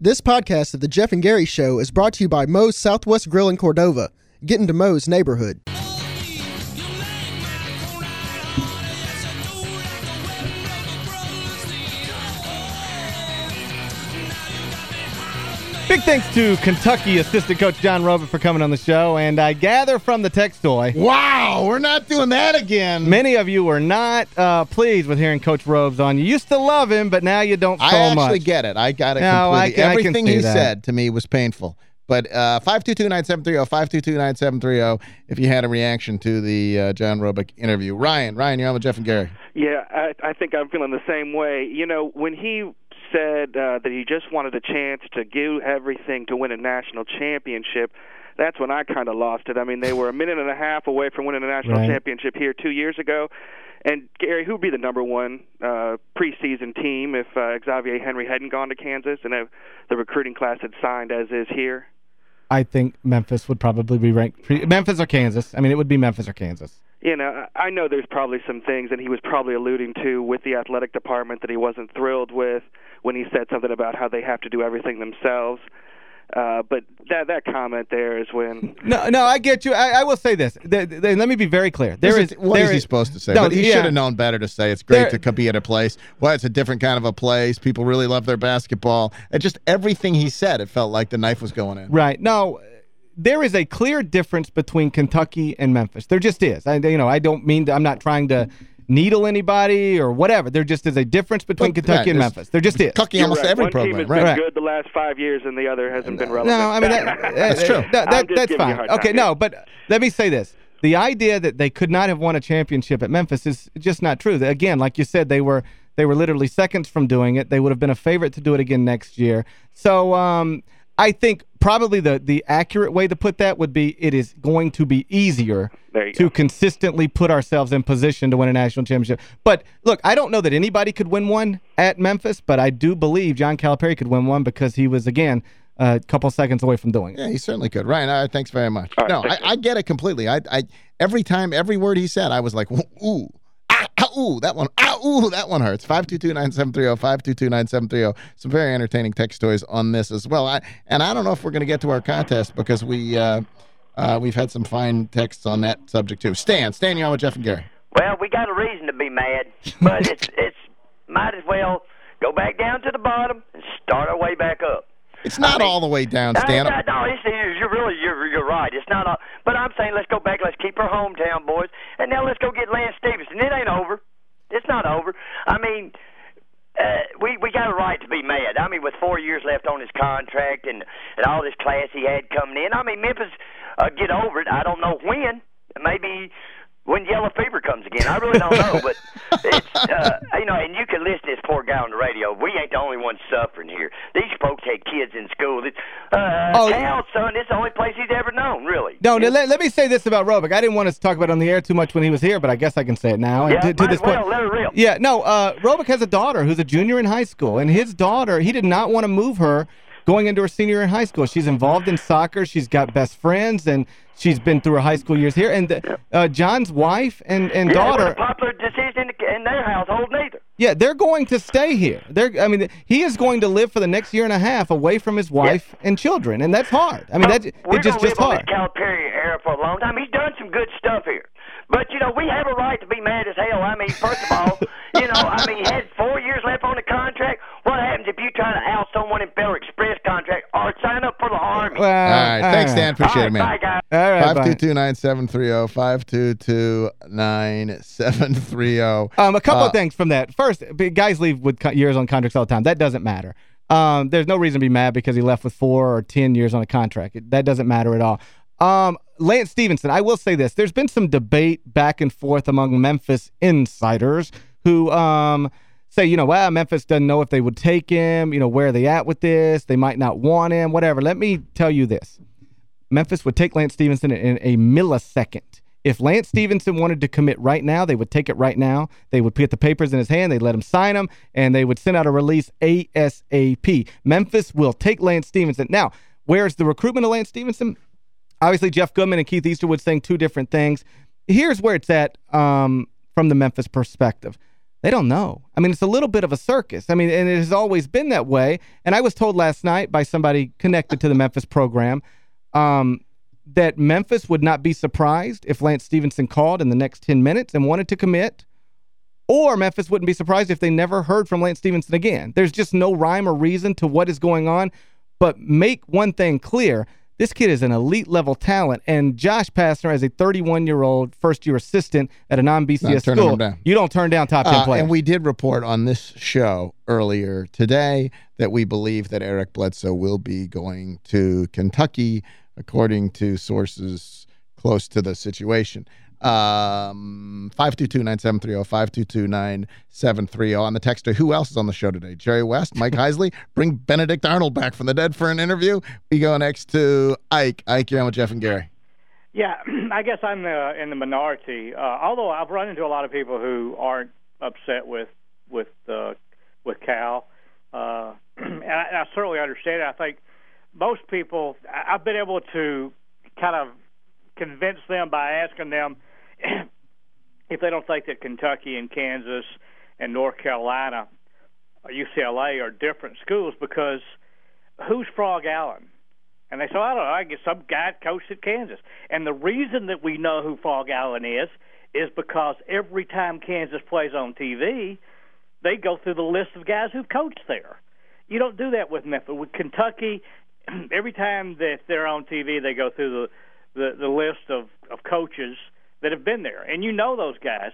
This podcast of the Geoff and Gary Show is brought to you by Moe's Southwest Grill in Cordova. Get into Moe's neighborhood. Big thanks to Kentucky assistant coach John Robic for coming on the show, and I gather from the text toy. Wow, we're not doing that again. Many of you were not uh, pleased with hearing Coach Robes on. You used to love him, but now you don't so I actually much. get it. I got it No, I completely. can- I Everything see he that. said to me was painful. But uh, 522-9730, 522-9730 if you had a reaction to the uh, John Robic interview. Ryan, Ryan, you're on with Geoff and Gary. Yeah, I, I think I'm feeling the same way. You know, when he said uh, that he just wanted a chance to give everything to win a national championship, that's when I kind of lost it. I mean, they were a minute and a half away from winning a national Right. championship here two years ago. And Gary, who'd be the number one uh, preseason team if uh, Xavier Henry hadn't gone to Kansas and if the recruiting class had signed as is here? I think Memphis would probably be ranked. Pre Memphis or Kansas. I mean, it would be Memphis or Kansas. You know, I know there's probably some things that he was probably alluding to with the athletic department that he wasn't thrilled with when he said something about how they have to do everything themselves. Uh, but that that comment there is when No, no, I get you. I, I will say this. Th- th- let me be very clear. There is. What there is he supposed to say? No, but he yeah. should have known better to say it's great There- to be at a place. Well, it's a different kind of a place. People really love their basketball. And just everything he said, it felt like the knife was going in. Right. No, there is a clear difference between Kentucky and Memphis. There just is. I, you know, I don't mean to, I'm not trying to needle anybody or whatever. There just is a difference between But, Kentucky right, and there's- Memphis. There just is. Kentucky You're almost right. every one program. team has right. been Right. good the last five years and the other hasn't been relevant. No, I mean, that, That's true. That, that, that's giving you a fine. Okay, time no, here. but let me say this. The idea that they could not have won a championship at Memphis is just not true. Again, like you said, they were they were literally seconds from doing it. They would have been a favorite to do it again next year. So um, I think probably the, the accurate way to put that would be it is going to be easier to go. consistently put ourselves in position to win a national championship. But, look, I don't know that anybody could win one at Memphis, but I do believe John Calipari could win one because he was, again, a couple seconds away from doing it. Yeah, he certainly could. Ryan, all right, thanks very much. All right, no, I. I get it completely. I, I Every time, every word he said, I was like, ooh, ooh, that one, ooh, that one hurts. 522-9730, 522-9730. Some very entertaining text toys on this as well. I And I don't know if we're going to get to our contest because we, uh, uh, we've had some fine texts on that subject too. Stan, Stan, you're on with Geoff and Gary. Well, we got a reason to be mad, but it's it's might as well go back down to the bottom and start our way back up. It's not I mean- all the way down, Stan. no, no, it's, you're really you're you're right. It's not all, but I'm saying let's go back. Let's keep our hometown boys, and now let's go get Lance Stephenson. It ain't over. It's not over. I mean. Uh, we we got a right to be mad. I mean, with four years left on his contract and and all this class he had coming in. I mean, Memphis uh, get over it. I don't know when. Maybe when yellow fever comes again. I really don't know, but it's uh, you know. And you can listen to this poor guy on the radio. We ain't the only ones suffering here. These folks had kids in school. It's, uh, Oh, Cal, son, it's the only place he's ever known, really. No, no, let, let me say this about Robic. I didn't want us to talk about it on the air too much when he was here, but I guess I can say it now. Yeah, to, to this well. point, rip. Yeah, no, uh, Robic has a daughter who's a junior in high school, and his daughter, he did not want to move her going into her senior in high school. She's involved in soccer. She's got best friends, and she's been through her high school years here. And uh, John's wife and, and Yeah, daughter, popular decision in, the, in their household neither. yeah, they're going to stay here. They're, I mean, he is going to live for the next year and a half away from his wife and children, and that's hard. I mean, that We're it's just just live on hard. this Calipari era for a long time. He's done some good stuff here. But, you know, we have a right to be mad as hell. I mean, first of all, you know, I mean, he had four years left on the contract. What happens if you try to out someone in Federal Express contract or sign up for the Army? Well, all right, thanks, Stan. all Appreciate right, it, man. bye, guys. All right, bye. 522-9730, 522-9730. Um, a couple Uh, of things from that. First, guys leave with years on contracts all the time. That doesn't matter. Um, there's no reason to be mad because he left with four or 10 years on a contract. It- that doesn't matter at all. Um, Lance Stephenson, I will say this. There's been some debate back and forth among Memphis insiders who um, say, you know, well, Memphis doesn't know if they would take him. You know, where are they at with this? They might not want him, whatever. Let me tell you this. Memphis would take Lance Stephenson in a millisecond. If Lance Stephenson wanted to commit right now, they would take it right now. They would put the papers in his hand, they'd let him sign them, and they would send out a release ASAP. Memphis will take Lance Stephenson. Now, where's the recruitment of Lance Stephenson? Obviously, Jeff Goodman and Keith Easterwood saying two different things. Here's where it's at um, from the Memphis perspective. They don't know. I mean, it's a little bit of a circus. I mean, and it has always been that way. And I was told last night by somebody connected to the Memphis program um, that Memphis would not be surprised if Lance Stephenson called in the next 10 minutes and wanted to commit, or Memphis wouldn't be surprised if they never heard from Lance Stephenson again. There's just no rhyme or reason to what is going on. But make one thing clear, this kid is an elite-level talent, and Josh Pastner, as a 31-year-old first-year assistant at a non-BCS school, you don't turn down top 10 uh, players. And we did report on this show earlier today that we believe that Eric Bledsoe will be going to Kentucky, according to sources close to the situation. Um, 522-9730, 522-9730 on the texter. Who else is on the show today? Jerry West, Mike Heisley. Bring Benedict Arnold back from the dead for an interview. We go next to Ike. Ike, you're on with Geoff and Gary. Yeah, I guess I'm uh, in the minority. Uh, although I've run into a lot of people who aren't upset with with uh, with Cal, uh, and I, I certainly understand it. I think most people, I've been able to kind of convince them by asking them if they don't think that Kentucky and Kansas and North Carolina uh, or UCLA are different schools because who's Phog Allen? And they say, I don't know, I guess some guy coached at Kansas. And the reason that we know who Phog Allen is is because every time Kansas plays on TV, they go through the list of guys who've coached there. You don't do that with Memphis. With Kentucky, every time that they're on TV, they go through the, the, the list of, of coaches – that have been there, and you know those guys.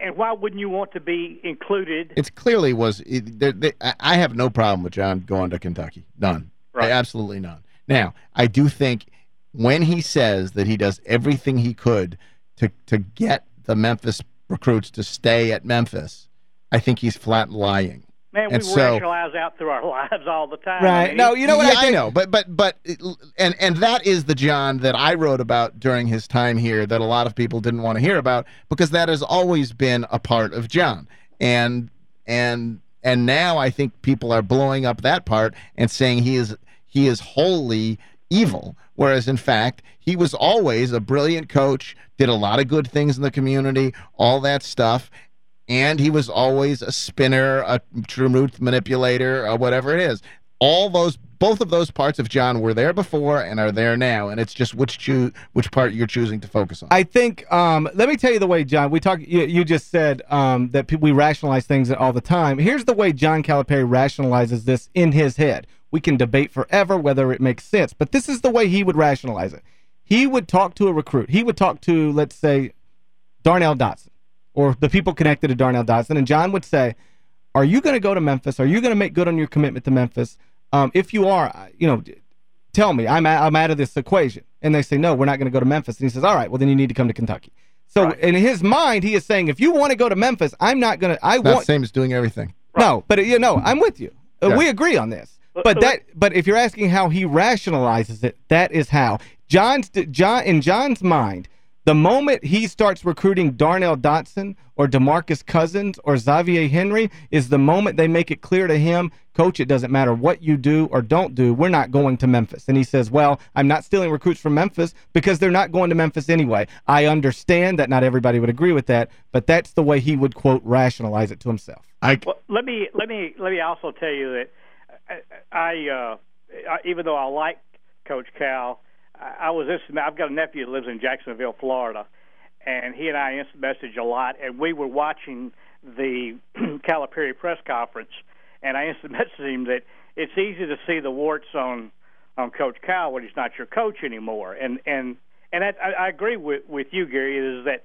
And why wouldn't you want to be included? It clearly was. It, I have no problem with John going to Kentucky. None. Right. Absolutely none. Now, I do think when he says that he does everything he could to to get the Memphis recruits to stay at Memphis, I think he's flat lying. Man, we so, rationalize out through our lives all the time. Right. I mean, no, you know what yeah, I, I, know, but but but and and that is the John that I wrote about during his time here that a lot of people didn't want to hear about because that has always been a part of John. And and and now I think people are blowing up that part and saying he is he is wholly evil whereas in fact he was always a brilliant coach did a lot of good things in the community all that stuff and he was always a spinner, a truth manipulator, or whatever it is. All those, both of those parts of John were there before and are there now, and it's just which which part you're choosing to focus on. I think, um, let me tell you the way, John, we talk. You, you just said um, that we rationalize things all the time. Here's the way John Calipari rationalizes this in his head. We can debate forever whether it makes sense, but this is the way he would rationalize it. He would talk to a recruit. He would talk to, let's say, Darnell Dodson or the people connected to Darnell Dodson. And John would say, are you going to go to Memphis? Are you going to make good on your commitment to Memphis? Um, if you are, you know, tell me. I'm, I'm out of this equation. And they say, no, we're not going to go to Memphis. And he says, all right, well, then you need to come to Kentucky. So right. in his mind, he is saying, if you want to go to Memphis, I'm not going to. I Not want. same as doing everything. Right. No, but you know, I'm with you. Uh, yeah. We agree on this. But that, but if you're asking how he rationalizes it, that is how. John's John in John's mind, the moment he starts recruiting Darnell Dodson or DeMarcus Cousins or Xavier Henry is the moment they make it clear to him, coach, it doesn't matter what you do or don't do, we're not going to Memphis. And he says, well, I'm not stealing recruits from Memphis because they're not going to Memphis anyway. I understand that not everybody would agree with that, but that's the way he would, quote, rationalize it to himself. I, well, let me let me let me also tell you that I, uh, I even though I like Coach Cal, I was this. I've got a nephew that lives in Jacksonville, Florida, and he and I instant message a lot. And we were watching the Calipari press conference, and I instant messaged him that it's easy to see the warts on on Coach Cal when he's not your coach anymore. And and and I, I agree with with you, Gary. Is that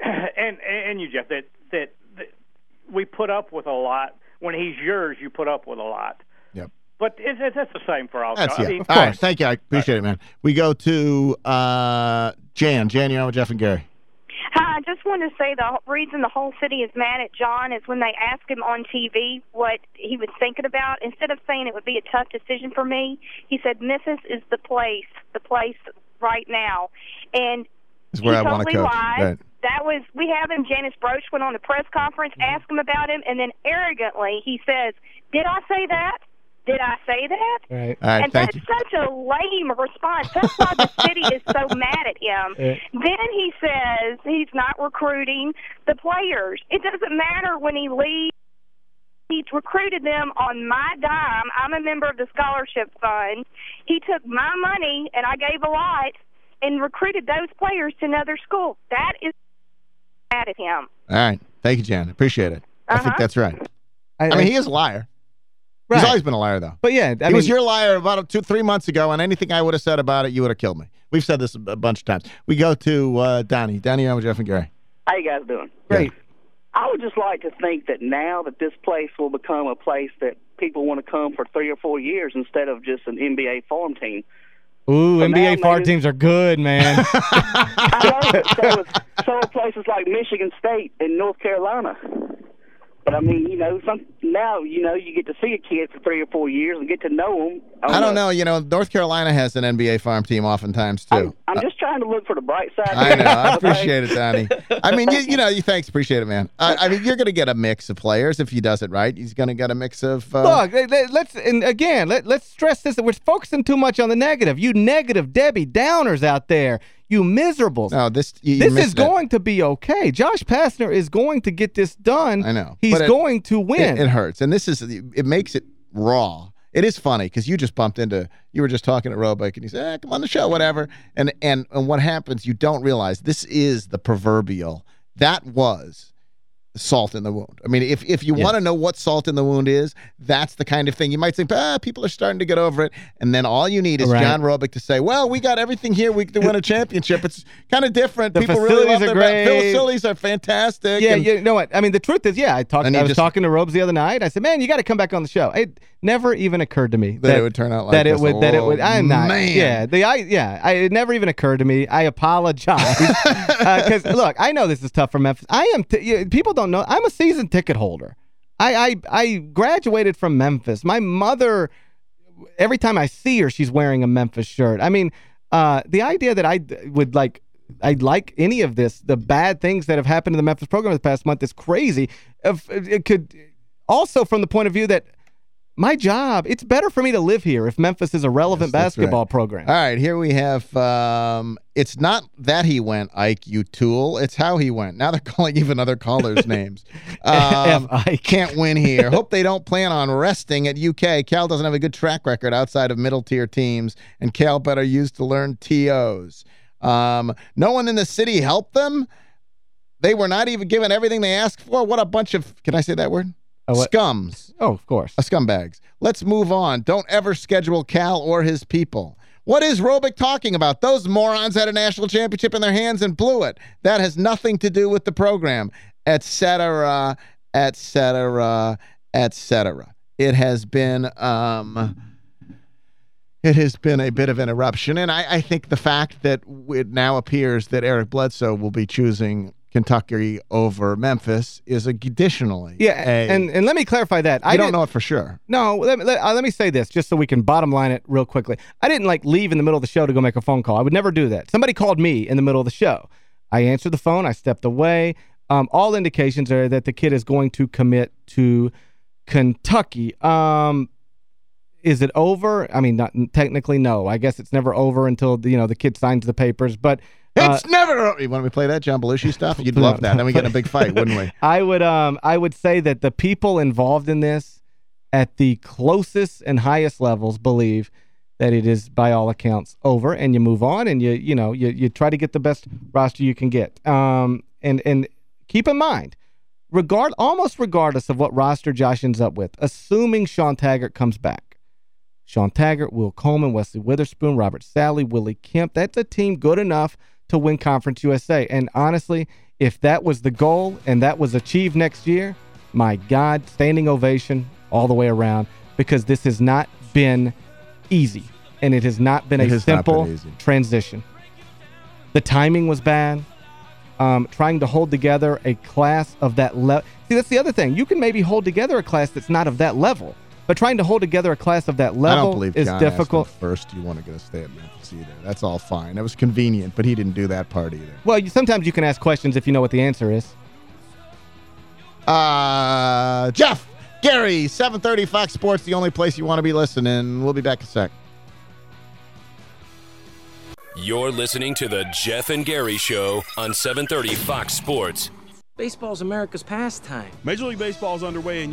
and and you, Geoff, that that, that we put up with a lot when he's yours. You put up with a lot. But it's, it's, it's the same for all. That's, yeah. I mean, all right. Thank you. I appreciate right. it, man. We go to uh, Jan. Jan, you're on with Geoff and Gary. Hi, I just want to say the reason the whole city is mad at John is when they ask him on TV what he was thinking about. Instead of saying it would be a tough decision for me, he said Memphis is the place, the place right now, and is where he I totally want to coach. Lied. That was we have him. Janice Broach went on a press conference, mm-hmm. asked him about him, and then arrogantly he says, "Did I say that?" Did I say that? Right. All right, and thank that's you. such a lame response. That's why the city is so mad at him. Yeah. Then he says he's not recruiting the players. It doesn't matter when he leaves. He recruited them on my dime. I'm a member of the scholarship fund. He took my money, and I gave a lot, and recruited those players to another school. That is mad at him. All right. Thank you, Jan. Appreciate it. I think Uh-huh. that's right. I mean, he is a liar. Right. He's always been a liar, though. But yeah, I he mean, was your liar about two, three months ago, and anything I would have said about it, you would have killed me. We've said this a a bunch of times. We go to uh, Donnie. Donnie, I'm with Geoff and Gary. How you guys doing? great. I would just like to think that now that this place will become a place that people want to come for three or four years instead of just an NBA farm team. Ooh, So NBA now farm maybe- teams are good, man. I know that so so places like Michigan State and North Carolina. But I mean, you know, some now you know you get to see a kid for three or four years and get to know him. I don't know. You know, North Carolina has an NBA farm team oftentimes, too. I'm, I'm just trying to look for the bright side. I know. I appreciate it, Donnie. I mean, you, you know, you thanks. Appreciate it, man. I, I mean, you're going to get a mix of players if he does it right. He's going to get a mix of... Uh, Look, let- let- let's and again, let, let's stress this. That we're focusing too much on the negative. You negative Debbie Downers out there. You miserables. no, this... You, this is it. going to be okay. Josh Pastner is going to get this done. I know, He's it- going to win. It, it hurts. And this is... It makes it raw. It is funny because you just bumped into... You were just talking to Robic and he said, eh, come on the show, whatever. And, and, and what happens, you don't realize this is the proverbial... That was salt in the wound. I mean, if if you want to know what salt in the wound is, that's the kind of thing. You might think, ah, people are starting to get over it. And then all you need is Right. John Robic to say, well, we got everything here. We can win a championship. It's kind of different. The people really love facilities are the great. facilities are fantastic. Yeah, and- you know what? I mean, the truth is, yeah, I talked. I was just- talking to Robes the other night. I said, "Man, you got to come back on the show." It never even occurred to me That it would turn out like that it this. would that it would. Oh, I'm not. man. Yeah, the I yeah. I, it never even occurred to me. I apologize because look, I know this is tough for Memphis. I am. T you- people don't know. I'm a season ticket holder. I I I graduated from Memphis. My mother. Every time I see her, she's wearing a Memphis shirt. I mean, uh, the idea that I would like I'd like any of this, the bad things that have happened to the Memphis program this past month is crazy. If it could also from the point of view that my job, it's better for me to live here if Memphis is a relevant Yes, basketball right. program. All right, here we have, um, it's not that he went, Ike, you tool. It's how he went. Now they're calling even other callers' names. Um. Ike. Can't win here. Hope they don't plan on resting at UK. Cal doesn't have a good track record outside of middle-tier teams, and Cal better use to learn TOs. Um, no one in the city helped them. They were not even given everything they asked for. What a bunch of, can I say that word? What? Scums. Oh, of course. Uh, scumbags. Let's move on. Don't ever schedule Cal or his people. What is Robic talking about? Those morons had a national championship in their hands and blew it. That has nothing to do with the program, et cetera, et cetera, et cetera. It has been... Um, it has been a bit of an eruption, and I, I think the fact that it now appears that Eric Bledsoe will be choosing Kentucky over Memphis is additionally Yeah, a- and and let me clarify that. I don't know it for sure. No, let, me- let, uh, let me say this just so we can bottom line it real quickly. I didn't like leave in the middle of the show to go make a phone call. I would never do that. Somebody called me in the middle of the show. I answered the phone. I stepped away. Um, all indications are that the kid is going to commit to Kentucky. Um, is it over? I mean, not technically, no. I guess it's never over until, you know, the kid signs the papers. But uh, It's never. You want me to play that John Belushi stuff? You'd love that. Then we get in a big fight, wouldn't we? I would um I would say that the people involved in this at the closest and highest levels believe that it is by all accounts over and you move on and you you know you you try to get the best roster you can get. Um and and keep in mind regard almost regardless of what roster Josh ends up with, assuming Shawn Taggart comes back. Shawn Taggart, Will Coleman, Wesley Witherspoon, Roburt Sallie, Willie Kemp. That's a team good enough to win Conference USA. And honestly, if that was the goal and that was achieved next year, my God, standing ovation all the way around because this has not been easy and it has not been It a not been simple transition. The timing was bad. Um, trying to hold together a class of that level. See, that's the other thing. You can maybe hold together a class that's not of that level, but trying to hold together a class of that level is John difficult. first, you want to get a stay at Memphis either. That's all fine. That was convenient, but he didn't do that part either. Well, you, sometimes you can ask questions if you know what the answer is. Uh, Geoff, Gary, 730 Fox Sports, the only place you want to be listening. We'll be back in a sec. You're listening to the Geoff and Gary Show on 730 Fox Sports. Baseball's America's pastime. Major League Baseball is underway and you